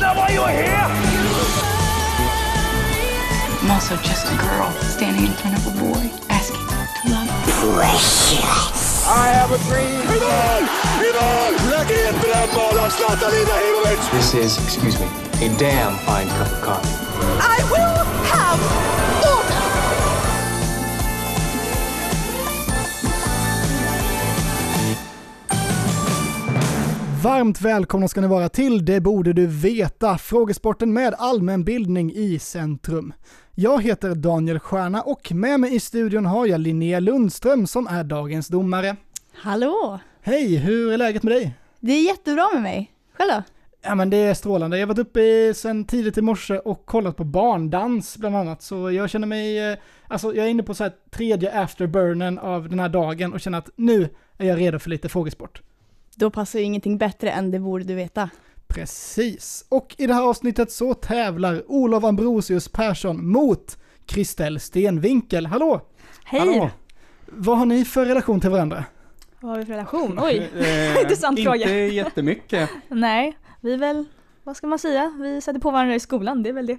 not why you're here! I'm also just a girl standing in front of a boy asking to love. I have a dream! Ivan! Ivan! Lägg in brännboll av Zlatan Ibrahimovic! This is, excuse me, a damn fine cup of coffee. I Varmt välkomna ska ni vara till Det borde du veta, frågesporten med allmänbildning i centrum. Jag heter Daniel Stjärna och med mig i studion har jag Linnea Lundström som är dagens domare. Hallå! Hej, hur är läget med dig? Det är jättebra med mig. Själv då? Ja men det är strålande. Jag har varit uppe sen tidigt i morse och kollat på barndans bland annat, så jag känner mig, eh, alltså jag är inne på så här tredje afterburnen av den här dagen och känner att nu är jag redo för lite frågesport. Då passar ju ingenting bättre än det borde du veta. Precis. Och i det här avsnittet så tävlar Olof Ambrosius Persson mot Kristel Stenvinkel. Hallå! Hej! Hallå! Vad har ni för relation till varandra? Vad har vi för relation? Oj! Eh, Intressant inte fråga. jättemycket. Nej, vi är väl, vad ska man säga? Vi sätter på varandra i skolan, det är väl det.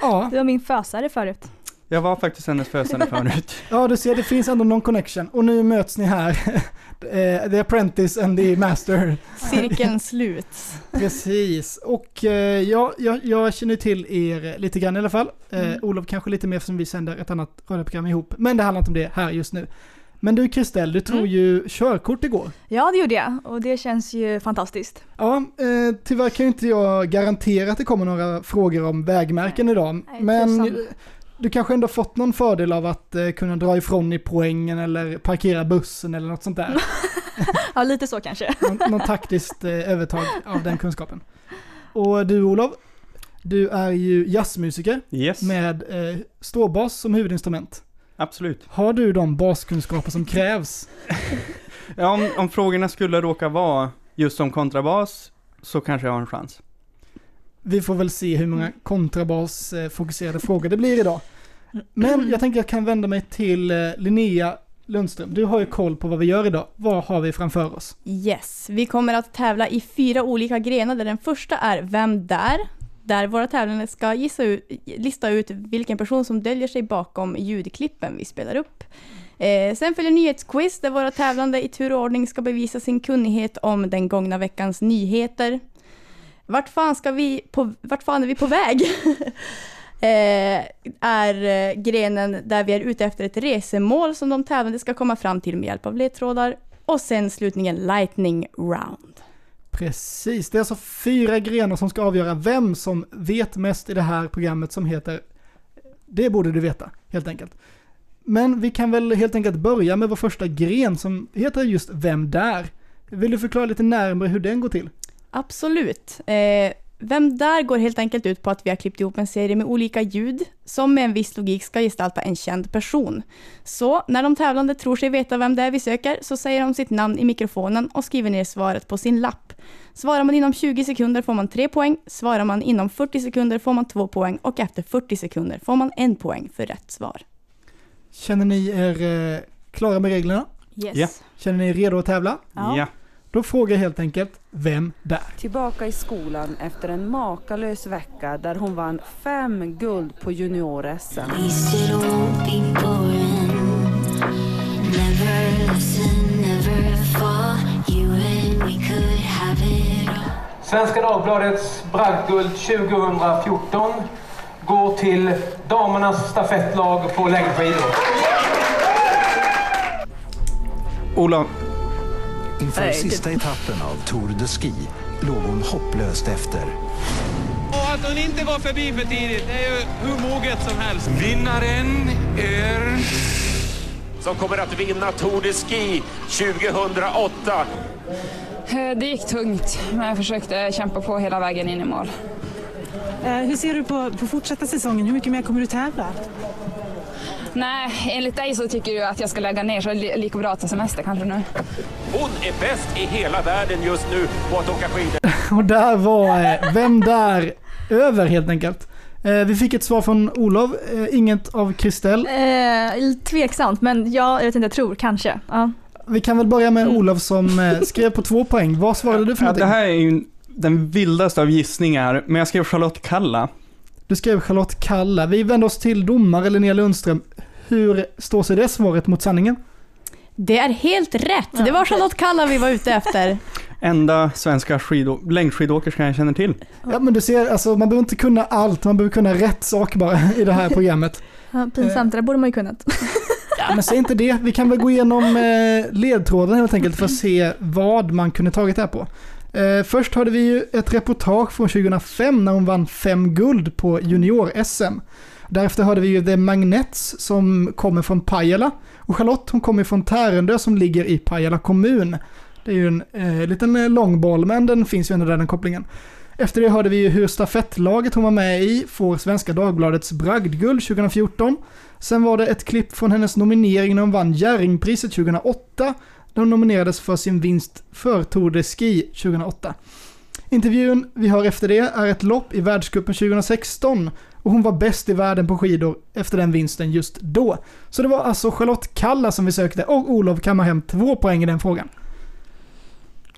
Ja, Du var min fösare förut. Jag var faktiskt hennes fösande förut. ja du ser det finns ändå någon connection och nu möts ni här. Eh, the apprentice and the master. Cirkeln slut. Precis, och eh, ja, jag, jag känner till er lite grann i alla fall. Eh, Mm. Olof kanske lite mer eftersom vi sänder ett annat radioprogram ihop. Men det handlar inte om det här just nu. Men du Kristel, du tog Mm. ju körkort igår. Ja, det gjorde jag och det känns ju fantastiskt. Ja, eh, tyvärr kan ju inte jag garantera att det kommer några frågor om vägmärken idag. Nej, men du kanske ändå fått någon fördel av att eh, kunna dra ifrån i poängen eller parkera bussen eller något sånt där. Ja, lite så kanske. någon, någon taktiskt eh, övertag av den kunskapen. Och du Olof, du är ju jazzmusiker Yes, med eh, stråbas som huvudinstrument. absolut. Har du de baskunskaper som krävs? Ja, om, om frågorna skulle råka vara just som kontrabas, så kanske jag har en chans. Vi får väl se hur många kontrabasfokuserade eh, frågor det blir idag. Men jag tänker jag kan vända mig till eh, Linnea Lundström. Du har ju koll på vad vi gör idag. Vad har vi framför oss? Yes, vi kommer att tävla i fyra olika grenar där den första är Vem där? Där våra tävlande ska gissa ut, lista ut vilken person som döljer sig bakom ljudklippen vi spelar upp. Eh, sen följer nyhetsquiz där våra tävlande i tur och ordning ska bevisa sin kunnighet om den gångna veckans nyheter. Vart fan, ska vi på, vart fan är vi på väg? eh, är eh, grenen där vi är ute efter ett resemål som de tävlande ska komma fram till med hjälp av ledtrådar. Och sen slutningen Lightning Round. Precis, det är alltså fyra grenar som ska avgöra vem som vet mest i det här programmet som heter Det borde du veta, helt enkelt. Men vi kan väl helt enkelt börja med vår första gren som heter just Vem där? Vill du förklara lite närmare hur den går till? Absolut. Eh, vem där går helt enkelt ut på att vi har klippt ihop en serie med olika ljud som med en viss logik ska gestalta en känd person. Så när de tävlande tror sig veta vem det är vi söker så säger de sitt namn i mikrofonen och skriver ner svaret på sin lapp. Svarar man inom 20 sekunder får man 3 poäng, svarar man inom 40 sekunder får man 2 poäng och efter 40 sekunder får man en poäng för rätt svar. Känner ni er eh, klara med reglerna? Yes. Ja. Känner ni er redo att tävla? Ja. Ja. Då frågar jag helt enkelt Vem där? Tillbaka i skolan efter en makalös vecka där hon vann fem guld på junior-SM. Svenska Dagbladets bragdguld 2014 går till damernas stafettlag på längdskidor. Ola, Inför sista etappen av Tour de Ski låg hon hopplöst efter. Och att hon inte går förbi för tidigt, det är ju hur moget som helst. Vinnaren är... Som kommer att vinna Tour de Ski 2008. Eh, Det gick tungt, men jag försökte kämpa på hela vägen in i mål. Hur ser du på, på fortsatta säsongen? Hur mycket mer kommer du tävla? Nej, enligt dig så tycker du att jag ska lägga ner så är det lika bra att ta semester kanske nu. Hon är bäst i hela världen just nu på att åka skidor. Och där var eh, Vem där? Över helt enkelt. Eh, vi fick ett svar från Olof, eh, inget av Kristel. Eh, tveksamt, men ja, jag vet inte, jag tror kanske. Ja. Vi kan väl börja med Olof som skrev på två poäng. Vad svarade du för ja, någonting? det här är ju en den vildaste av gissningar, men jag skrev Charlotte Kalla. Du skrev Charlotte Kalla. Vi vänder oss till domare Linnea Lundström. Hur står sig det svaret mot sanningen? Det är helt rätt. Det var Charlotte Kalla vi var ute efter. Enda svenska skidå- längdskidåkerskan jag känner till. Ja men du ser, alltså man behöver inte kunna allt, man behöver kunna rätt sak bara i det här programmet. Ja, pinsamt, det borde man ju kunnat. Ja men säg inte det, vi kan väl gå igenom eh, ledtråden helt enkelt för att se vad man kunde tagit det här på. Eh, först hade vi ju ett reportage från 2005 när hon vann fem guld på junior-SM. Därefter hörde vi ju The Magnets som kommer från Pajala. Och Charlotte hon kommer från Tärendö som ligger i Pajala kommun. Det är ju en eh, liten eh, långboll men den finns ju ändå där den kopplingen. Efter det hörde vi ju hur stafettlaget hon var med i får Svenska Dagbladets bragdguld 2014. Sen var det ett klipp från hennes nominering när hon vann Jerringpriset 2008. Hon nominerades för sin vinst för Tour de Ski 2008. Intervjun vi har efter det är ett lopp i världscupen 2016 och hon var bäst i världen på skidor efter den vinsten just då. Så det var alltså Charlotte Kalla som vi sökte och Olof kammar hem två poäng i den frågan.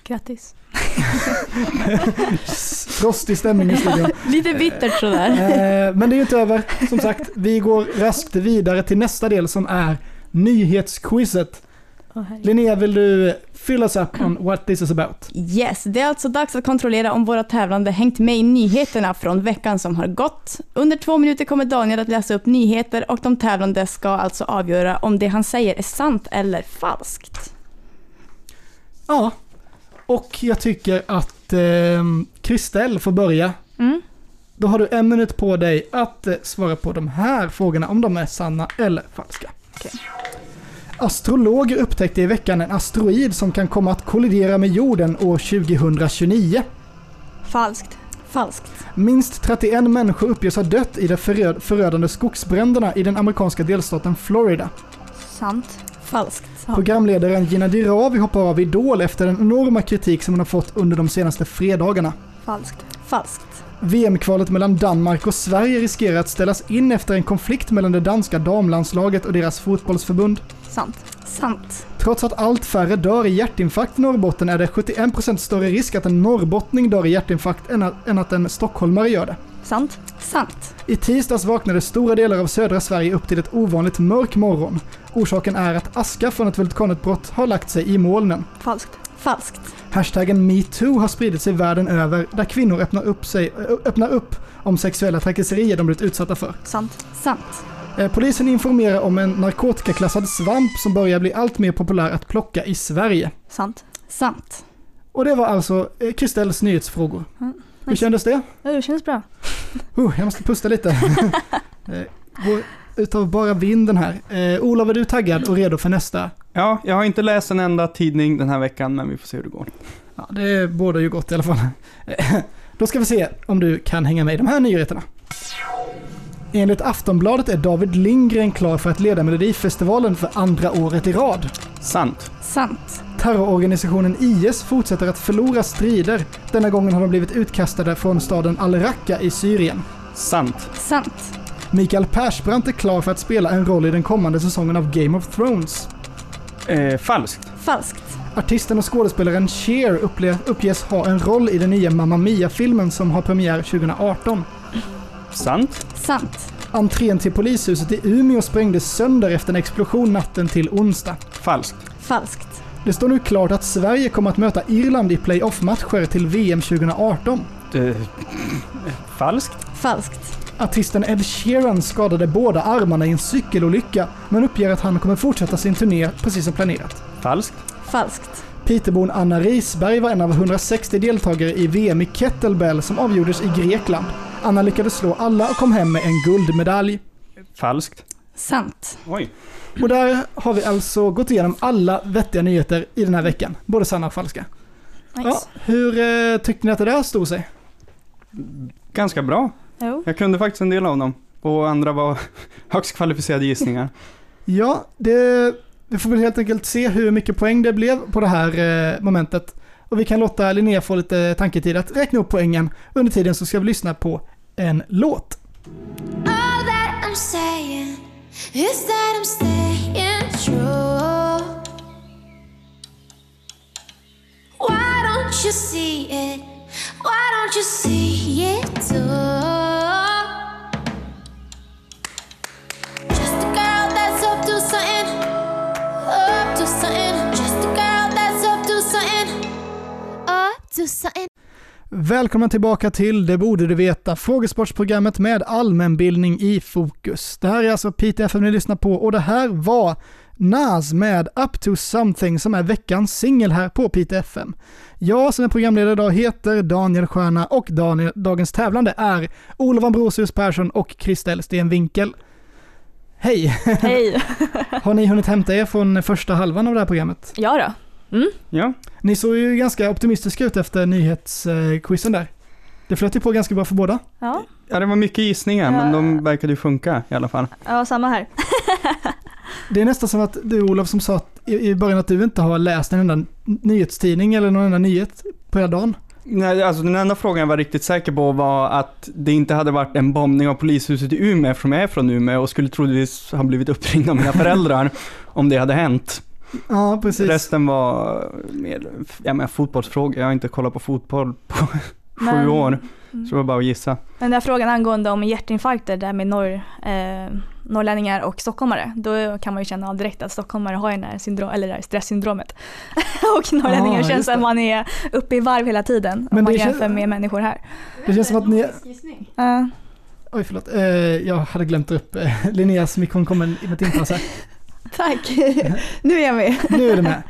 Grattis. Frostig stämning i studion. Lite bittert sådär. Eh, Men det är ju inte över. Som sagt, vi går raskt vidare till nästa del som är nyhetsquizet. Linnea, vill du fill us up on what this is about? Yes, det är alltså dags att kontrollera om våra tävlande hängt med i nyheterna från veckan som har gått. Under två minuter kommer Daniel att läsa upp nyheter och de tävlande ska alltså avgöra om det han säger är sant eller falskt. Ja, och jag tycker att eh, Kristel får börja. Mm. Då har du en minut på dig att eh, svara på de här frågorna, om de är sanna eller falska. Astrologer upptäckte i veckan en asteroid som kan komma att kollidera med jorden år 2029. Falskt. Falskt. Minst 31 människor uppges ha dött i de föröd förödande skogsbränderna i den amerikanska delstaten Florida. Sant. Falskt. Programledaren Gina Dirawi hoppar av Idol efter den enorma kritik som hon har fått under de senaste fredagarna. Falskt. Falskt. VM-kvalet mellan Danmark och Sverige riskerar att ställas in efter en konflikt mellan det danska damlandslaget och deras fotbollsförbund. Sant. Sant. Trots att allt färre dör i hjärtinfarkt i Norrbotten är det 71% större risk att en norrbottning dör i hjärtinfarkt än att, än att en stockholmare gör det. Sant. Sant. I tisdags vaknade stora delar av södra Sverige upp till ett ovanligt mörk morgon. Orsaken är att aska från ett vulkanutbrott har lagt sig i molnen. Falskt. Falskt. Hashtaggen metoo har spridit sig världen över där kvinnor öppnar upp, sig, öppnar upp om sexuella trakasserier de blivit utsatta för. Sant. Sant. Eh, Polisen informerar om en narkotikaklassad svamp som börjar bli allt mer populär att plocka i Sverige. Sant. Sant. Och det var alltså eh, Kristels nyhetsfrågor. Mm, Hur kändes det? Ja, det känns bra. Oh, jag måste pusta lite. Eh, Går utav bara vinden här. Eh, Olof, är du taggad och redo för nästa? Ja, jag har inte läst en enda tidning den här veckan, men vi får se hur det går. Ja, det bådar ju gott i alla fall. Då ska vi se om du kan hänga med i de här nyheterna. Enligt Aftonbladet är David Lindgren klar för att leda Melodifestivalen för andra året i rad. Sant. Sant. Terrororganisationen IS fortsätter att förlora strider. Denna gången har de blivit utkastade från staden Al-Raqqa i Syrien. Sant. Sant. Mikael Persbrandt är klar för att spela en roll i den kommande säsongen av Game of Thrones. Eh, falskt. Falskt. Artisten och skådespelaren Cher upple- uppges ha en roll i den nya Mamma Mia-filmen som har premiär 2018. Sant. Sant. Entrén till polishuset i Umeå sprängdes sönder efter en explosion natten till onsdag. Falskt. Falskt. Det står nu klart att Sverige kommer att möta Irland i playoff-matcher till VM 2018. Eh, falskt. Falskt. Artisten Ed Sheeran skadade båda armarna i en cykelolycka, men uppger att han kommer fortsätta sin turné precis som planerat. Falskt. Falskt. Peterbon Anna Risberg var en av 160 deltagare i VM i kettlebell som avgjordes i Grekland. Anna lyckades slå alla och kom hem med en guldmedalj. Falskt. Sant. Oj. Och där har vi alltså gått igenom alla vettiga nyheter i den här veckan. Både sanna och falska. Nice. Ja, hur eh, tyckte ni att det där stod sig? Ganska bra. Jo. Jag kunde faktiskt en del av dem. Och andra var högst kvalificerade gissningar. Ja, det, vi får väl helt enkelt se hur mycket poäng det blev på det här eh, momentet. Och vi kan låta Linnea få lite tanketid att räkna upp poängen. Under tiden så ska vi lyssna på en låt. All that I'm saying is that I'm staying true. Why don't you see it? Why don't you see it all? Something. Välkommen tillbaka till Det borde du veta, frågesportsprogrammet med allmänbildning i fokus. Det här är alltså Piteå FM ni lyssnar på och det här var Nas med Up to something som är veckans singel här på Piteå FM. Jag som är programledare idag heter Daniel Stjärna och Daniel, dagens tävlande är Olof Ambrosius Persson och Kristel Stenvinkel. Hej! Hej! Har ni hunnit hämta er från första halvan av det här programmet? Ja då. Mm. Ja. Ni såg ju ganska optimistiska ut efter nyhetsquizen där. Det flöt ju på ganska bra för båda. Ja. Ja, det var mycket gissningar, men de verkade ju funka i alla fall. ja, samma här. Det är nästan som att du Olof som sa att i i början att du inte har läst en enda nyhetstidning eller någon enda nyhet på hela dagen. Nej, alltså den enda frågan jag var riktigt säker på var att det inte hade varit en bombning av polishuset i Umeå, eftersom jag är från Umeå och skulle troligtvis ha blivit uppringd av mina föräldrar om det hade hänt. Ja, precis. Resten var mer, ja men fotbollsfrågor, jag har inte kollat på fotboll på sju Men- år. Så det var bara att gissa. Den där frågan angående om hjärtinfarkter där med norr, eh, norrlänningar och stockholmare, då kan man ju känna direkt att stockholmare har den här syndrom, eller det här stresssyndromet. och norrlänningar Ah, känns att det. man är uppe i varv hela tiden Men om man det jämför med människor här. Det känns som att ni... Oj, förlåt. Eh, jag hade glömt upp eh, Linneas mikrofon kommer med ett inpass här. Tack, nu är jag med. Nu är du med.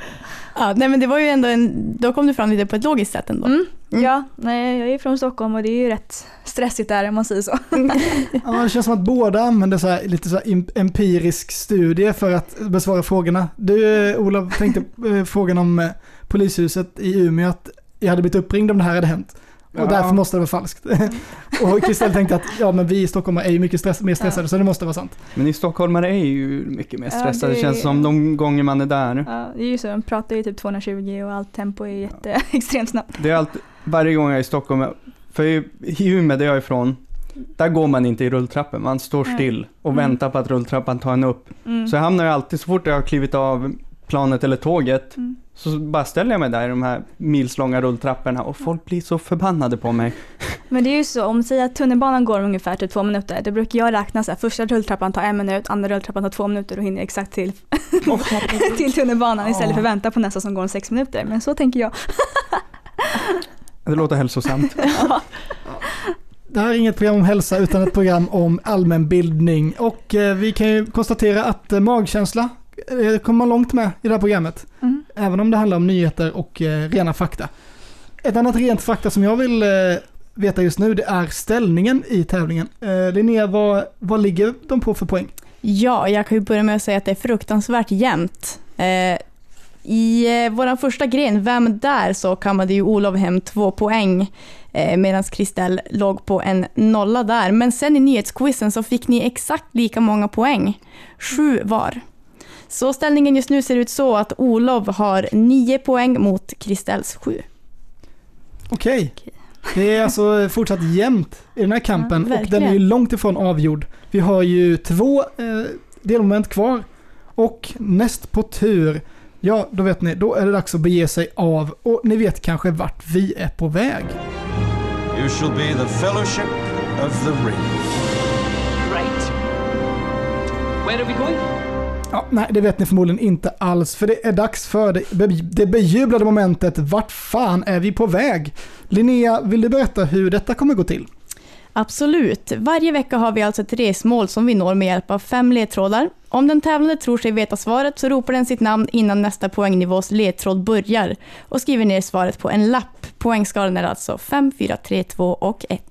Ja, nej men det var ju ändå en, då kom du fram lite på ett logiskt sätt ändå. Mm. Ja, nej, jag är från Stockholm och det är ju rätt stressigt där om man säger så. Ja, det känns som att båda använder så här, lite så här em- empirisk studie för att besvara frågorna. Du, Olof, tänkte eh, frågan om eh, polishuset i Umeå, att jag hade blivit uppringd om det här hade hänt. Och Ja. därför måste det vara falskt. och Kristel tänkte att ja, men vi i Stockholm är ju mycket stress, mer stressade, så det måste vara sant. Men ni stockholmare är ju mycket mer Ja, stressade, det- det känns som de gånger man är där. Ja, det är ju så, de pratar ju typ 220 och allt tempo är jätte, extremt snabbt. Det är alltid, varje gång jag är i Stockholm, för i Umeå där jag är ifrån, där går man inte i rulltrappor, man står still och Mm. väntar på att rulltrappan tar en upp. Mm. Så jag hamnar ju alltid, så fort jag har klivit av planet eller tåget, Mm. Så bara ställer jag mig där i de här milslånga rulltrapporna och folk blir så förbannade på mig. Men det är ju så, om säger att tunnelbanan går ungefär till två minuter, då brukar jag räkna så här, första rulltrappan tar en minut, andra rulltrappan tar två minuter och hinner exakt till, till tunnelbanan istället för att vänta på nästa som går om sex minuter. Men så tänker jag. Det låter hälsosamt. Det här är inget program om hälsa utan ett program om allmänbildning. Och eh, vi kan ju konstatera att eh, magkänsla kommer man långt med i det här programmet. Mm. Även om det handlar om nyheter och eh, rena fakta. Ett annat rent fakta som jag vill eh, veta just nu det är ställningen i tävlingen. Eh, Linnea, vad, vad ligger de på för poäng? Ja, jag kan ju börja med att säga att det är fruktansvärt jämnt. Eh, I eh, vår första gren, Vem där? så kammade ju Olof hem två poäng eh, medan Kristel låg på en nolla där. Men sen i nyhetsquizen så fick ni exakt lika många poäng, sju var. Så ställningen just nu ser ut så att Olof har nio poäng mot Kristels sju. Okej. Det är alltså fortsatt jämnt i den här kampen Ja, och den är ju långt ifrån avgjord. Vi har ju två eh, delmoment kvar och näst på tur, ja då vet ni, då är det dags att bege sig av och ni vet kanske vart vi är på väg. You shall be the fellowship of the ring. Right. Where are we going? Ja, nej, det vet ni förmodligen inte alls, för det är dags för det, be, det bejublade momentet Vart fan är vi på väg? Linnea, vill du berätta hur detta kommer gå till? Absolut. Varje vecka har vi alltså ett resmål som vi når med hjälp av fem ledtrådar. Om den tävlande tror sig veta svaret så ropar den sitt namn innan nästa poängnivås ledtråd börjar och skriver ner svaret på en lapp. Poängskalan är alltså 5, 4, 3, 2 och 1.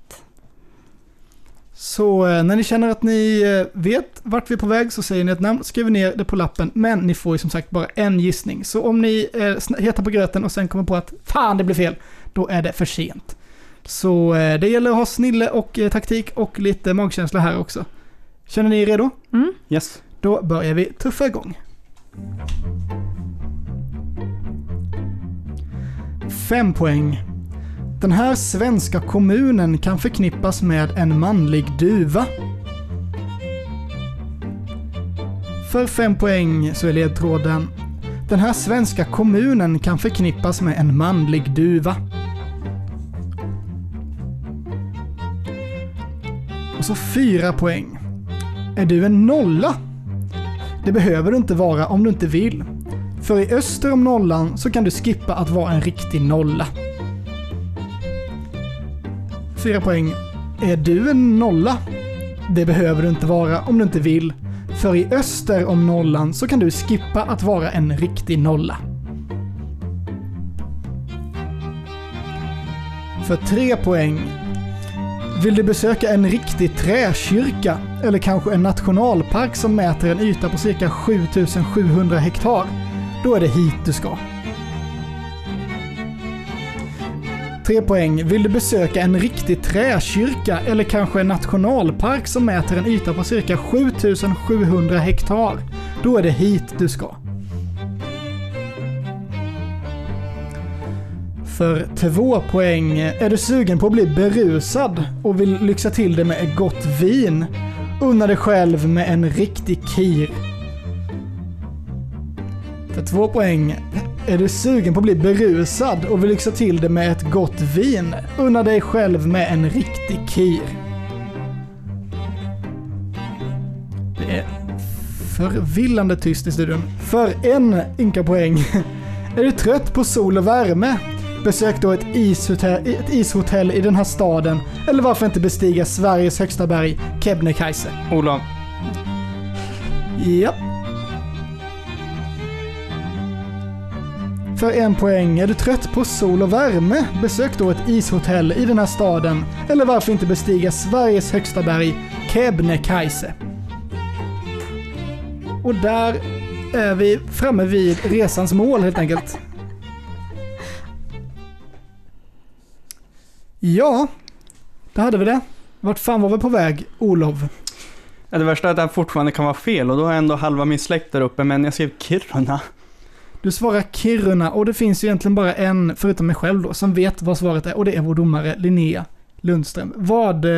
Så eh, när ni känner att ni eh, vet vart vi är på väg så säger ni ett namn, skriver ner det på lappen, men ni får ju som sagt bara en gissning. Så om ni är sn- heta på gröten och sen kommer på att fan det blev fel, då är det för sent. Så eh, det gäller att ha snille och eh, taktik och lite magkänsla här också. Känner ni er redo? Mm. Yes. Då börjar vi tuffa igång. Fem poäng. Den här svenska kommunen kan förknippas med en manlig duva. För fem poäng så är ledtråden Den här svenska kommunen kan förknippas med en manlig duva. Och så fyra poäng. Är du en nolla? Det behöver du inte vara om du inte vill. För i öster om nollan så kan du skippa att vara en riktig nolla. Fyra poäng. Är du en nolla? Det behöver du inte vara om du inte vill. För i öster om nollan så kan du skippa att vara en riktig nolla. För tre poäng. Vill du besöka en riktig träkyrka eller kanske en nationalpark som mäter en yta på cirka 7700 hektar? Då är det hit du ska. 3 poäng. Vill du besöka en riktig träkyrka eller kanske en nationalpark som mäter en yta på cirka 7700 hektar? Då är det hit du ska. För två poäng. Är du sugen på att bli berusad och vill lyxa till det med ett gott vin? Unna dig själv med en riktig kir. För två poäng. Är du sugen på att bli berusad och vill lyxa till det med ett gott vin? Unna dig själv med en riktig kir. Det är förvillande tyst i studion. För en ynka poäng. Är du trött på sol och värme? Besök då ett ishotell, ett ishotell i den här staden. Eller varför inte bestiga Sveriges högsta berg, Kebnekaise. Olof. Japp. För en poäng. Är du trött på sol och värme? Besök då ett ishotell i den här staden. Eller varför inte bestiga Sveriges högsta berg, Kebnekaise. Och där är vi framme vid resans mål helt enkelt. Ja, då hade vi det. Vart fan var vi på väg, Olof? Ja, det värsta är att det här fortfarande kan vara fel och då har jag ändå halva min släkt där uppe, men jag skrev Kiruna. Du svarar Kiruna och det finns ju egentligen bara en, förutom mig själv då, som vet vad svaret är och det är vår domare Linnea Lundström. Vad eh,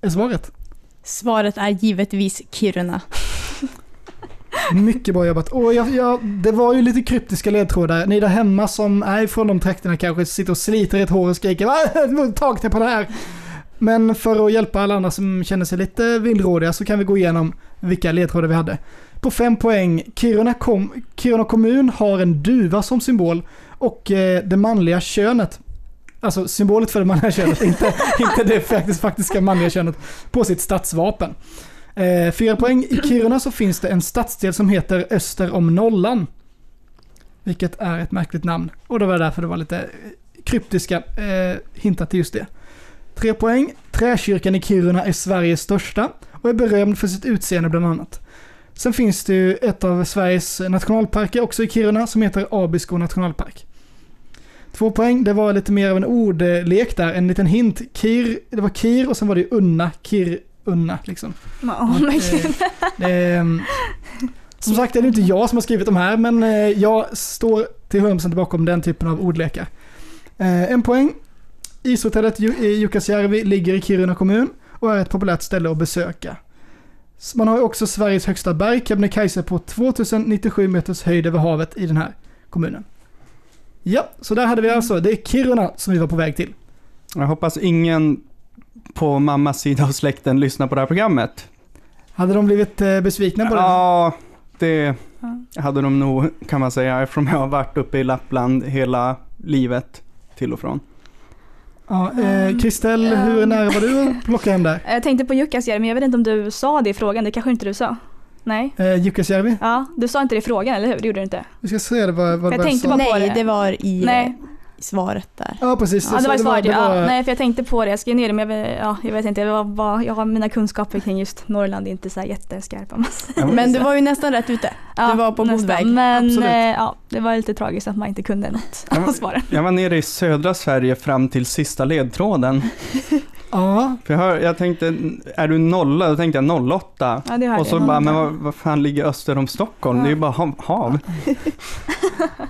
är svaret? Svaret är givetvis Kiruna. Mycket bra jobbat. Och jag, jag, det var ju lite kryptiska ledtrådar. Ni där hemma som är från de trakterna kanske sitter och sliter i ett hår och skriker "Va? Tag dig på det här! Men för att hjälpa alla andra som känner sig lite villrådiga så kan vi gå igenom vilka ledtrådar vi hade. På fem poäng, Kiruna, kom, Kiruna kommun har en duva som symbol och eh, det manliga könet, alltså symbolet för det manliga könet, inte, inte det faktiskt, faktiska manliga könet, på sitt stadsvapen. Eh, fyra poäng, i Kiruna så finns det en stadsdel som heter Öster om Nollan. Vilket är ett märkligt namn. Och det var därför det var lite eh, kryptiska eh, hintar till just det. Tre poäng. Träkyrkan i Kiruna är Sveriges största och är berömd för sitt utseende bland annat. Sen finns det ju ett av Sveriges nationalparker också i Kiruna som heter Abisko nationalpark. Två poäng, det var lite mer av en ordlek där, en liten hint. Kir, det var Kir och sen var det Unna, Kir, Unna liksom. Oh my God. Det, ehm, som sagt är det inte jag som har skrivit de här, men eh, jag står till 100% bakom den typen av ordlekar. Eh, En poäng. Ishotellet i Jukkasjärvi ligger i Kiruna kommun och är ett populärt ställe att besöka. Man har ju också Sveriges högsta berg, Kebnekaise, på 2097 meters höjd över havet i den här kommunen. Ja, så där hade vi alltså, det är Kiruna som vi var på väg till. Jag hoppas ingen på mammas sida av släkten lyssnar på det här programmet. Hade de blivit eh, besvikna på det? Ja, det hade de nog kan man säga eftersom jag har varit uppe i Lappland hela livet till och från. Ja, eh, Kristel, hur nära var du att plocka hem där? Jag tänkte på Jukkasjärvi, men jag vet inte om du sa det i frågan. Det kanske inte du sa? Nej? Eh, Jukkasjärvi? Ja, du sa inte det i frågan, eller hur? Det gjorde du inte? Vi ska se det, vad, vad Jag vad tänkte sa. bara på Nej, det. det var i Nej. Svaret där. Ja, precis. Ja, det var svaret. det var- Ja, nej, för jag tänkte på det. Jag skrev ner det, men jag vet, ja, jag vet inte. Jag, var, var, jag har mina kunskaper kring just Norrland är inte så här jätteskarpa. jag Men du var ju nästan rätt ute. Ja, du var på god väg. Men Absolut. eh, ja, det var lite tragiskt att man inte kunde något av var, svaren. jag var nere i södra Sverige fram till sista ledtråden. Ja. För jag, hör, jag tänkte, är du nolla? Då tänkte jag 08. Ja, det och så jag. bara, men vad, vad fan ligger öster om Stockholm? Det är ju bara hav.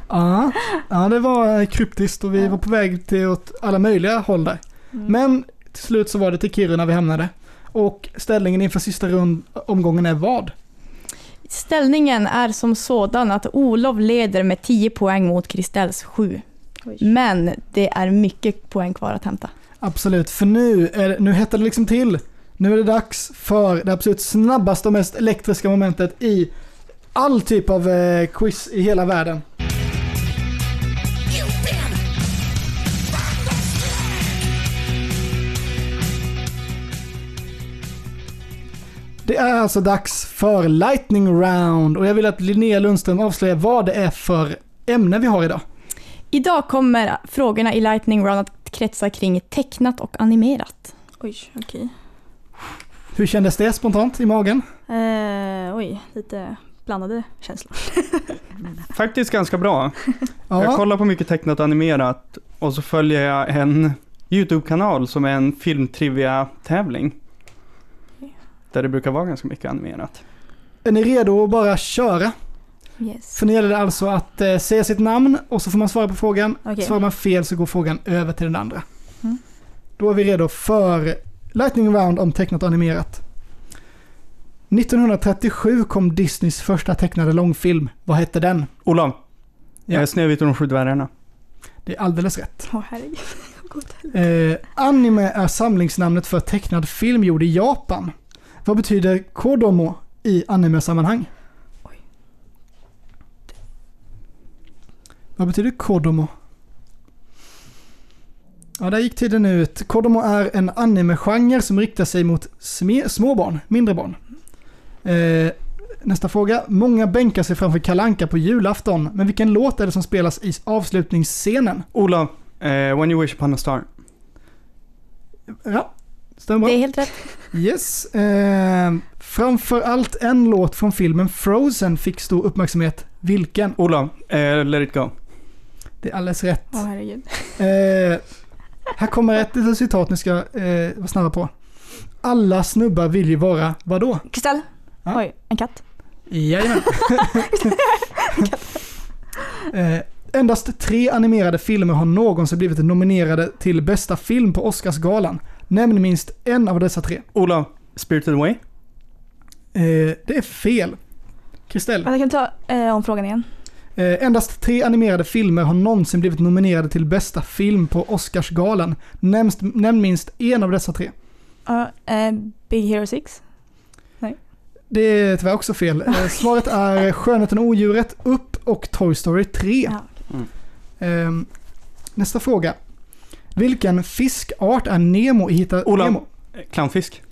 Ja, ja, det var kryptiskt och vi var på väg till åt alla möjliga håll där. Mm. Men till slut så var det till Kiruna vi hamnade. Och ställningen inför sista rund, omgången är vad? Ställningen är som sådan att Olof leder med 10 poäng mot Kristels 7. Men det är mycket poäng kvar att hämta. Absolut, för nu, är, nu hettar det liksom till. Nu är det dags för det absolut snabbaste och mest elektriska momentet i all typ av eh, quiz i hela världen. Det är alltså dags för Lightning Round och jag vill att Linnea Lundström avslöjar vad det är för ämne vi har idag. Idag kommer frågorna i Lightning Round att kretsa kring tecknat och animerat. Oj, okej. Hur kändes det spontant i magen? Eh, oj, lite blandade känslor. Faktiskt ganska bra. Ja. Jag kollar på mycket tecknat och animerat och så följer jag en YouTube-kanal som är en filmtrivia-tävling. Där det brukar vara ganska mycket animerat. Är ni redo att bara köra? Yes. För nu gäller det alltså att eh, säga sitt namn och så får man svara på frågan. Okej. Svarar man fel så går frågan över till den andra. Mm. Då är vi redo för Lightning Round om tecknat och animerat. 1937 kom Disneys första tecknade långfilm. Vad hette den? Olof, Ja. ja. Snövit och de sju dvärgarna. Det är alldeles rätt. Åh herregud. God. Eh, anime är samlingsnamnet för tecknad film gjord i Japan. Vad betyder kodomo i anime-sammanhang? Vad betyder kodomo? Ja, där gick tiden ut. Kodomo är en anime-genre som riktar sig mot små barn, mindre barn. Eh, nästa fråga. Många bänkar sig framför Kalanka på julafton, men vilken låt är det som spelas i avslutningsscenen? Olof, eh, When you wish upon a star. Ja, stämmer bra. Det är helt rätt. Yes. Eh, framför allt en låt från filmen Frozen fick stor uppmärksamhet. Vilken? Olof, eh, Let it go. Det är alldeles rätt. Åh herregud. Eh, här kommer ett litet citat ni ska eh, vara snabba på. Alla snubbar vill ju vara, vadå? Kristall. Ja. Oj, en katt. Jajamän. eh, endast tre animerade filmer har någonsin blivit nominerade till bästa film på Oscarsgalan. Nämn minst en av dessa tre. Olof, Spirited Away. Eh, det är fel. Kristel. Jag kan ta eh, om frågan igen. Eh, endast tre animerade filmer har någonsin blivit nominerade till bästa film på Oscarsgalan. Nämnst, nämn minst en av dessa tre. Ja, eh, Big Hero 6. Nej. Det är tyvärr också fel. Eh, svaret är Skönheten och odjuret, Upp och Toy Story 3. Ja. Ehm, nästa fråga. Vilken fiskart är Nemo i Hitta Olof, Nemo? Clownfisk.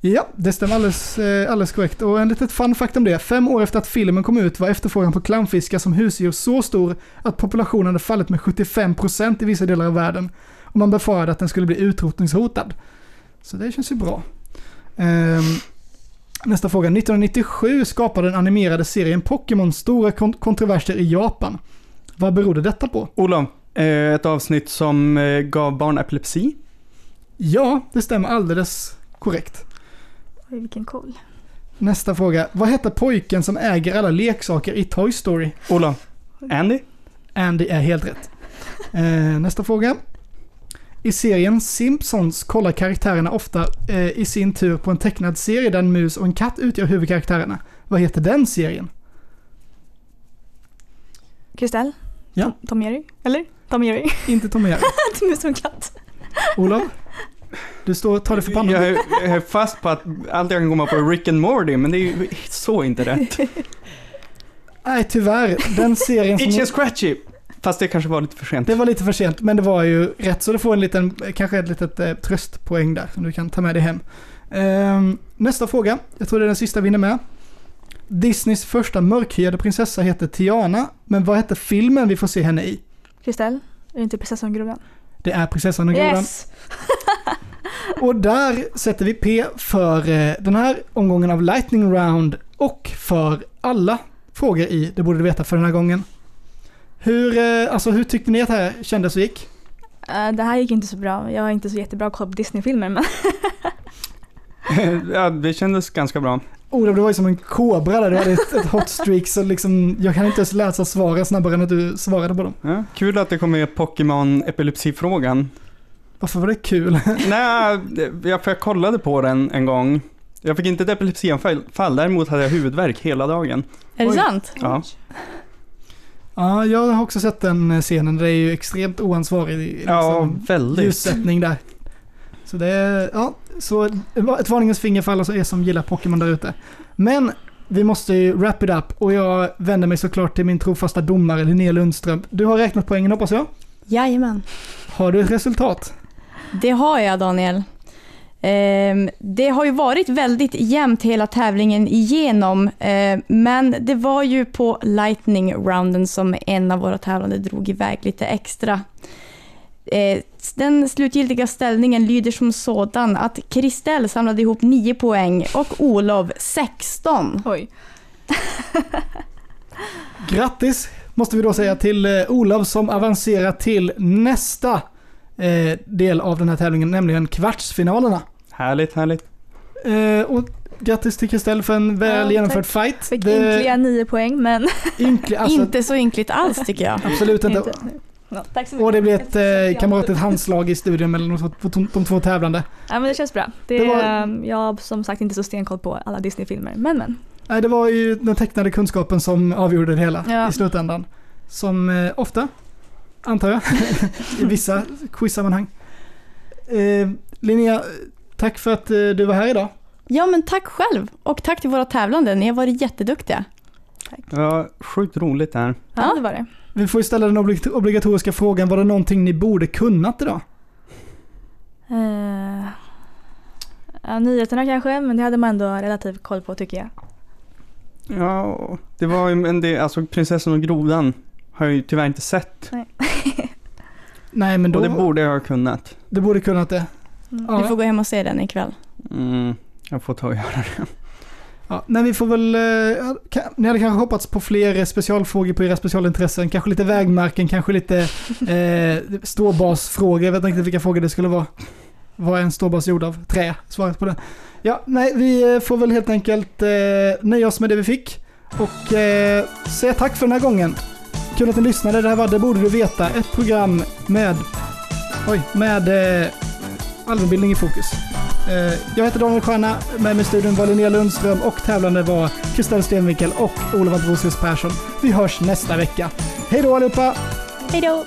Ja, det stämmer alldeles, eh, alldeles korrekt. Och en litet fun fact om det. Fem år efter att filmen kom ut var efterfrågan på clownfiskar som husdjur så stor att populationen hade fallit med 75% i vissa delar av världen. Och man befarade att den skulle bli utrotningshotad. Så det känns ju bra. Ehm, nästa fråga. 1997 skapade den animerade serien Pokémon stora kon- kontroverser i Japan. Vad berodde detta på? Olof, eh, ett avsnitt som eh, gav barn epilepsi. Ja, det stämmer alldeles korrekt. Oj, vilken cool. Nästa fråga. Vad heter pojken som äger alla leksaker i Toy Story? Olof, Andy. Andy är helt rätt. Eh, nästa fråga. I serien Simpsons kollar karaktärerna ofta eh, i sin tur på en tecknad serie där en mus och en katt utgör huvudkaraktärerna. Vad heter den serien? Kristall. Ja. Tom, Tom Jerry? Eller? Tom Jerry? Inte Tom Jerry. Mus och katt. Olof? Du står tar det för pannan. Jag är, jag är fast på att allt jag kan komma på är Rick and Morty, men det är ju så inte rätt. Nej, tyvärr. Den serien Itchy som... and Scratchy. Fast det kanske var lite för sent. Det var lite för sent, men det var ju rätt. Så du får en liten, kanske ett litet eh, tröstpoäng där som du kan ta med dig hem. Ehm, nästa fråga. Jag tror det är den sista vi hinner med. Disneys första mörkhyade prinsessa heter Tiana, men vad hette filmen vi får se henne i? Kristall. Är det inte prinsessan och grodan? Det är prinsessan och grodan. Yes! Och där sätter vi P för eh, den här omgången av Lightning Round och för alla frågor i Det borde du veta för den här gången. Hur, eh, alltså, hur tyckte ni att det här kändes och gick? Eh, det här gick inte så bra. Jag har inte så jättebra koll på Disney-filmer men ja, det kändes ganska bra. Olof, du var ju som en kobra där. Du hade ett, ett hot streak så liksom, jag kan inte ens läsa svaren snabbare än att du svarade på dem. Ja, kul att det kom med Pokémon epilepsifrågan. Varför var det kul? Nej, det- jag, för jag kollade på den en gång. Jag fick inte ett epilepsianfall, fall, däremot hade jag huvudvärk hela dagen. Är det Oj. sant? Ja. Ja, jag har också sett den scenen. Det är ju extremt oansvarig Ja, liksom, väldigt. ljussättning där. Så det är, ja, så ett varningens finger för alla som är som gillar Pokémon där ute. Men vi måste ju wrap it up och jag vänder mig såklart till min trofasta domare Linnea Lundström. Du har räknat poängen hoppas jag? Jajamän. Har du ett resultat? Det har jag Daniel. Ehm, det har ju varit väldigt jämnt hela tävlingen igenom, eh, men det var ju på lightning-rounden som en av våra tävlande drog iväg lite extra. Eh, Den slutgiltiga ställningen lyder som sådan att Kristel samlade ihop 9 poäng och Olof 16. Oj. Grattis måste vi då säga till eh, Olof som avancerar till nästa eh, del av den här tävlingen, nämligen kvartsfinalerna. Härligt, härligt. Eh, och grattis till Kristel för en väl Ja, genomförd tack. fight. Fick Det- ynkliga nio poäng men... Ynklig, alltså- Inte så ynkligt alls tycker jag. Absolut inte. Ja, tack så mycket. Och det blir ett eh, kamratligt handslag i studion mellan de, två- de två tävlande. Ja men det känns bra. Det, Det var- är, Jag har som sagt inte så stenkoll på alla Disney-filmer, men men. Nej, det var ju den tecknade kunskapen som avgjorde det hela Ja. i slutändan. Som eh, ofta, antar jag, i vissa quizsammanhang. Eh, Linnea, tack för att eh, du var här idag. Ja, men tack själv. Och tack till våra tävlande. Ni har varit jätteduktiga. Det var sjukt roligt det här. Ja, det var det. Vi får ju ställa den oblig- obligatoriska frågan, var det någonting ni borde kunnat idag? Eh, ja, nyheterna kanske, men det hade man ändå relativt koll på tycker jag. Ja, det var ju en del, alltså prinsessan och grodan har jag ju tyvärr inte sett. Nej. Nej, men då... Och det borde jag ha kunnat. Det borde kunnat det. Ja. Du får gå hem och se den ikväll. Mm, jag får ta och göra det. Ja, men vi får väl... eh, ja, ka- Ni hade kanske hoppats på fler specialfrågor på era specialintressen. Kanske lite vägmarken, kanske lite eh, ståbasfrågor. Jag vet inte vilka frågor det skulle vara. Vad är en ståbas gjord av? Trä. Svaret på det. Ja, nej, vi eh, får väl helt enkelt eh, nöja oss med det vi fick. Och eh, säga tack för den här gången. Kul att ni lyssnade. Det här var Det borde du veta. Ett program med... Oj, med eh, allmänbildning i fokus. Eh, jag heter Daniel Stjärna, med mig i studion var Linnea Lundström och tävlande var Kristel Stenvinkel och Olof Androsius Persson. Vi hörs nästa vecka. Hej då allihopa! Hej då!